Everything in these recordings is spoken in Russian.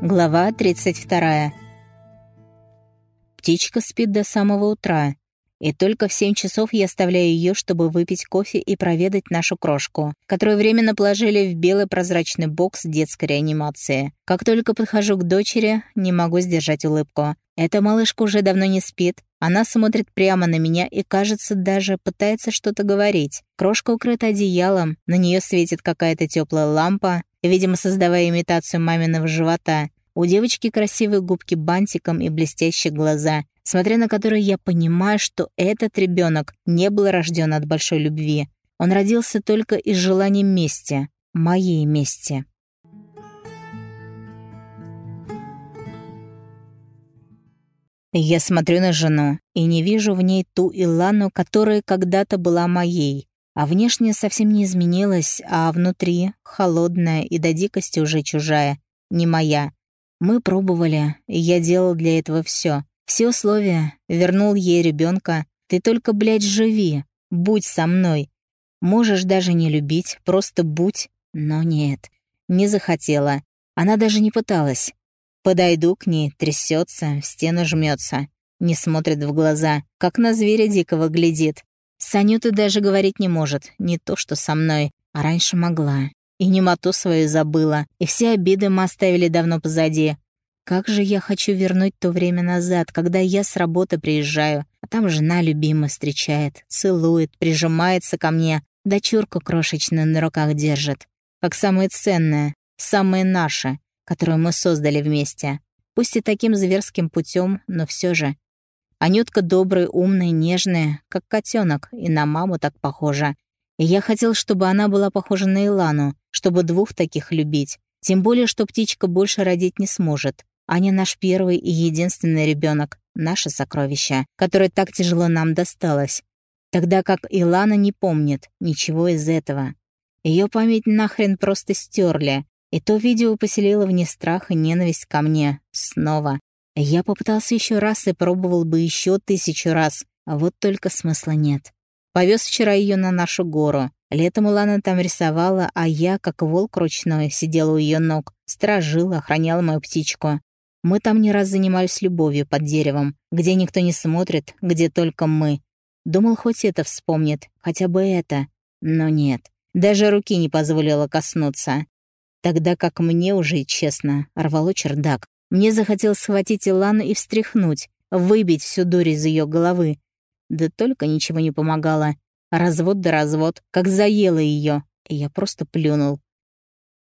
Глава 32. Птичка спит до самого утра, и только в 7 часов я оставляю ее, чтобы выпить кофе и проведать нашу крошку, которую временно положили в белый прозрачный бокс детской реанимации. Как только подхожу к дочери, не могу сдержать улыбку. Эта малышка уже давно не спит. Она смотрит прямо на меня и, кажется, даже пытается что-то говорить. Крошка укрыта одеялом, на нее светит какая-то теплая лампа, видимо, создавая имитацию маминого живота. У девочки красивые губки бантиком и блестящие глаза, смотря на которые я понимаю, что этот ребенок не был рожден от большой любви. Он родился только из желания мести, моей мести. Я смотрю на жену и не вижу в ней ту Илану, которая когда-то была моей. А внешне совсем не изменилась, а внутри холодная и до дикости уже чужая, не моя. Мы пробовали, и я делал для этого все. Все условия, вернул ей ребенка. Ты только, блядь, живи, будь со мной. Можешь даже не любить, просто будь. Но нет, не захотела. Она даже не пыталась. Подойду к ней, трясется, в стену жмется, не смотрит в глаза, как на зверя дикого глядит. С Анютой даже говорить не может, не то что со мной, а раньше могла. И немоту свою забыла, и все обиды мы оставили давно позади. Как же я хочу вернуть то время назад, когда я с работы приезжаю, а там жена любимая встречает, целует, прижимается ко мне, дочурку крошечную на руках держит. Как самое ценное, самое наше которую мы создали вместе. Пусть и таким зверским путем, но все же. Анютка добрая, умная, нежная, как котенок, и на маму так похожа. И я хотел, чтобы она была похожа на Илану, чтобы двух таких любить. Тем более, что птичка больше родить не сможет. Аня наш первый и единственный ребенок, наше сокровище, которое так тяжело нам досталось. Тогда как Илана не помнит ничего из этого. Ее память нахрен просто стерли, и то видео поселило в ней страх и ненависть ко мне. Снова. Я попытался еще раз и пробовал бы еще тысячу раз, а вот только смысла нет. Повез вчера ее на нашу гору. Летом Улана там рисовала, а я, как волк ручной, сидел у ее ног, сторожил, охранял мою птичку. Мы там не раз занимались любовью под деревом, где никто не смотрит, где только мы. Думал, хоть это вспомнит, хотя бы это. Но нет, даже руки не позволила коснуться. Тогда как мне уже, честно, рвало чердак. Мне захотелось схватить Илану и встряхнуть, выбить всю дурь из ее головы. Да только ничего не помогало. Развод да развод, как заело ее, и я просто плюнул.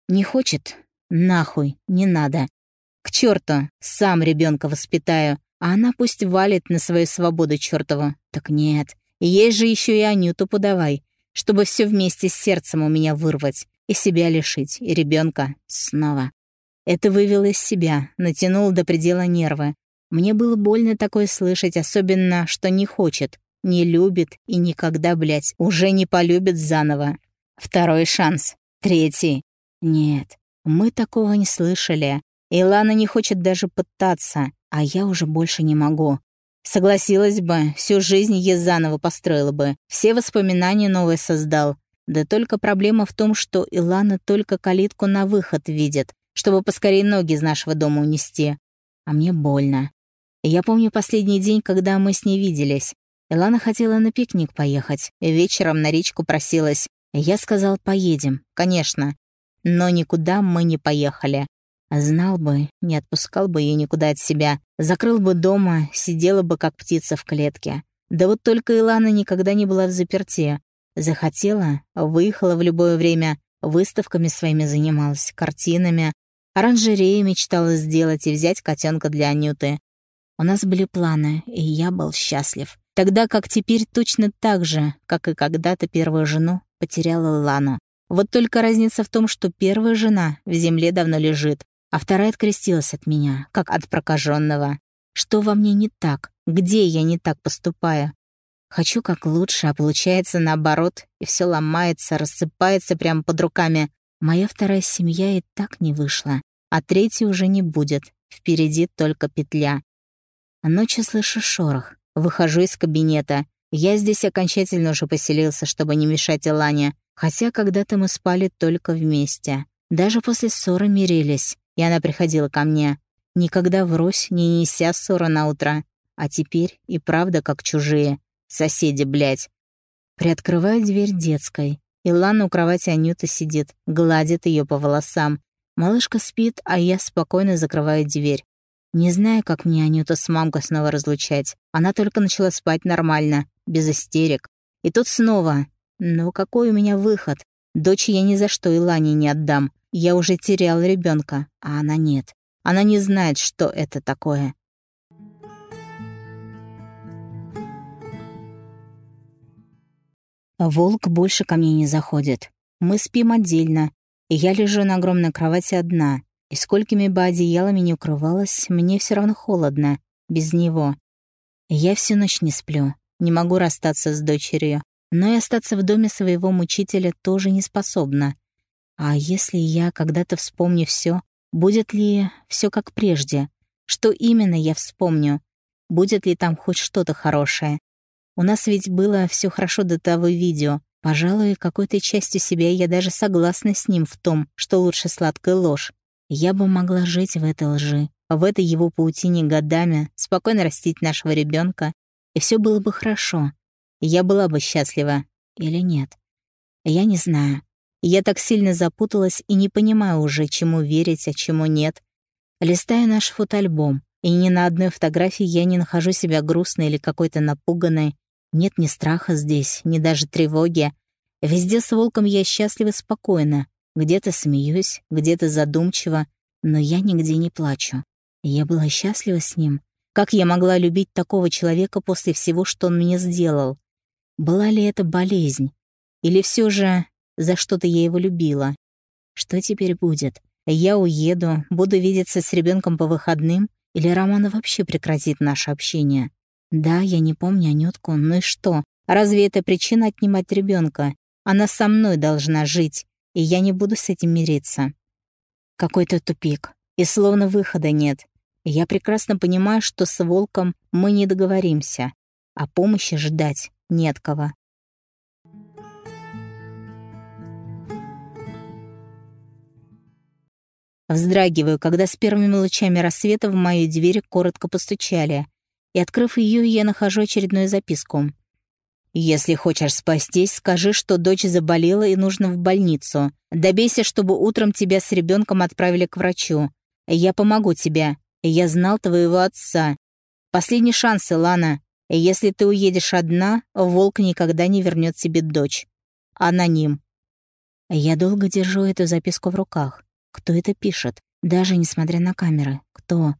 Не хочет? Нахуй, не надо. К черту, сам ребенка воспитаю, а она пусть валит на свою свободу чертову. Так нет, ей же еще и Анюту подавай, чтобы все вместе с сердцем у меня вырвать. И себя лишить, и ребенка снова. Это вывел из себя, натянул до предела нервы. Мне было больно такое слышать, особенно, что не хочет, не любит и никогда, блядь, уже не полюбит заново. Второй шанс. Третий. Нет, мы такого не слышали. Илана не хочет даже пытаться, а я уже больше не могу. Согласилась бы, всю жизнь я заново построила бы, все воспоминания новые создал, да только проблема в том, что Илана только калитку на выход видит, чтобы поскорее ноги из нашего дома унести. А мне больно. Я помню последний день, когда мы с ней виделись. Илана хотела на пикник поехать, вечером на речку просилась. Я сказал, поедем, конечно. Но никуда мы не поехали. Знал бы, не отпускал бы ее никуда от себя. Закрыл бы дома, сидела бы как птица в клетке. Да вот только Илана никогда не была в заперти. Захотела, выехала в любое время, выставками своими занималась, картинами, оранжерею мечтала сделать и взять котенка для Анюты. У нас были планы, и я был счастлив. Тогда как теперь точно так же, как и когда-то первую жену, потеряла Лану. Вот только разница в том, что первая жена в земле давно лежит, а вторая открестилась от меня, как от прокаженного. Что во мне не так? Где я не так поступаю? Хочу как лучше, а получается наоборот, и все ломается, рассыпается прямо под руками. Моя вторая семья и так не вышла, а третьей уже не будет. Впереди только петля. Ночью слышу шорох. Выхожу из кабинета. Я здесь окончательно уже поселился, чтобы не мешать Илане. Хотя когда-то мы спали только вместе. Даже после ссоры мирились. и она приходила ко мне. Никогда врозь, не неся ссора на утро. А теперь и правда как чужие. Соседи, блядь. Приоткрываю дверь детской. Илана у кровати Анюта сидит, гладит ее по волосам. Малышка спит, а я спокойно закрываю дверь. Не знаю, как мне Анюта с мамкой снова разлучать. Она только начала спать нормально, без истерик. И тут снова. Но какой у меня выход? Дочь я ни за что Илане не отдам. Я уже терял ребенка, а она нет. Она не знает, что это такое. Волк больше ко мне не заходит. Мы спим отдельно, и я лежу на огромной кровати одна. И сколькими бы одеялами не укрывалась, мне все равно холодно, без него. Я всю ночь не сплю, не могу расстаться с дочерью, но и остаться в доме своего мучителя тоже не способна. А если я когда-то вспомню все, Будет ли все как прежде? Что именно я вспомню? Будет ли там хоть что-то хорошее? У нас ведь было все хорошо до того видео. Пожалуй, какой-то частью себя я даже согласна с ним в том, что лучше сладкая ложь. Я бы могла жить в этой лжи, в этой его паутине годами, спокойно растить нашего ребенка, и все было бы хорошо. Я была бы счастлива. Или нет? Я не знаю. Я так сильно запуталась и не понимаю уже, чему верить, а чему нет. Листаю наш фотоальбом, и ни на одной фотографии я не нахожу себя грустной или какой-то напуганной. Нет ни страха здесь, ни даже тревоги. Везде с волком я счастлива и спокойна. Где-то смеюсь, где-то задумчиво, но я нигде не плачу. Я была счастлива с ним. Как я могла любить такого человека после всего, что он мне сделал? Была ли это болезнь? Или все же за что-то я его любила. Что теперь будет? Я уеду, буду видеться с ребенком по выходным, или Роман вообще прекратит наше общение? Да, я не помню Анютку, ну и что? Разве это причина отнимать ребенка? Она со мной должна жить, и я не буду с этим мириться. Какой-то тупик, и словно выхода нет. Я прекрасно понимаю, что с волком мы не договоримся, а помощи ждать нет кого. Вздрагиваю, когда с первыми лучами рассвета в мою дверь коротко постучали. И, открыв ее, я нахожу очередную записку. «Если хочешь спастись, скажи, что дочь заболела и нужно в больницу. Добейся, чтобы утром тебя с ребенком отправили к врачу. Я помогу тебе. Я знал твоего отца. Последний шанс, Илана. Если ты уедешь одна, волк никогда не вернет себе дочь. Аноним». Я долго держу эту записку в руках. Кто это пишет? Даже несмотря на камеры. Кто?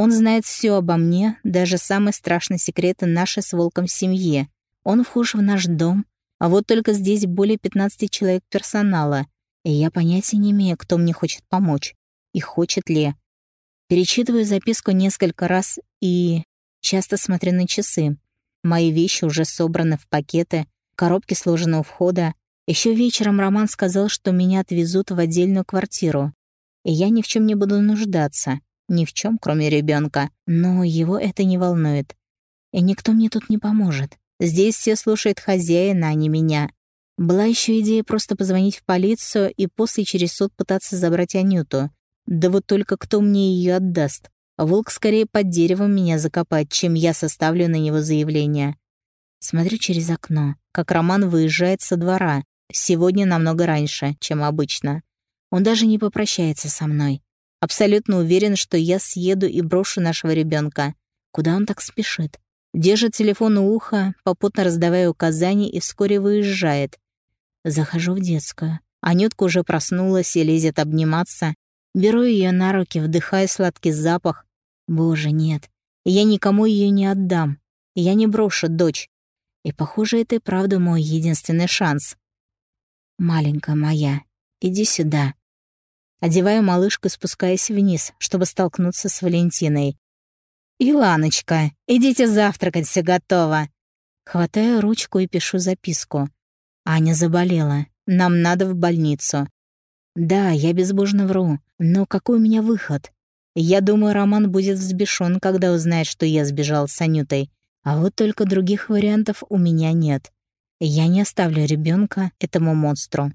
Он знает все обо мне, даже самые страшные секреты нашей с Волком семьи. Он вхож в наш дом, а вот только здесь более 15 человек персонала, и я понятия не имею, кто мне хочет помочь. И хочет ли. Перечитываю записку несколько раз и часто смотрю на часы. Мои вещи уже собраны в пакеты, коробки сложены у входа. Еще вечером Роман сказал, что меня отвезут в отдельную квартиру и я ни в чем не буду нуждаться, ни в чем, кроме ребенка. Но его это не волнует. И никто мне тут не поможет. Здесь все слушают хозяина, а не меня. Была еще идея просто позвонить в полицию и после через суд пытаться забрать Анюту. Да вот только кто мне ее отдаст? Волк скорее под деревом меня закопает, чем я составлю на него заявление. Смотрю через окно, как Роман выезжает со двора. Сегодня намного раньше, чем обычно. Он даже не попрощается со мной. Абсолютно уверен, что я съеду и брошу нашего ребенка. Куда он так спешит? Держит телефон у уха, попутно раздавая указания и вскоре выезжает. Захожу в детскую. Анютка уже проснулась и лезет обниматься. Беру ее на руки, вдыхая сладкий запах. Боже, нет. Я никому ее не отдам. Я не брошу дочь. И, похоже, это и правда мой единственный шанс. Маленькая моя, иди сюда. Одеваю малышку, спускаясь вниз, чтобы столкнуться с Валентиной. «Иланочка, идите завтракать, все готово!» Хватаю ручку и пишу записку. Аня заболела. Нам надо в больницу. Да, я безбожно вру, но какой у меня выход? Я думаю, Роман будет взбешен, когда узнает, что я сбежал с Анютой. А вот только других вариантов у меня нет. Я не оставлю ребенка этому монстру.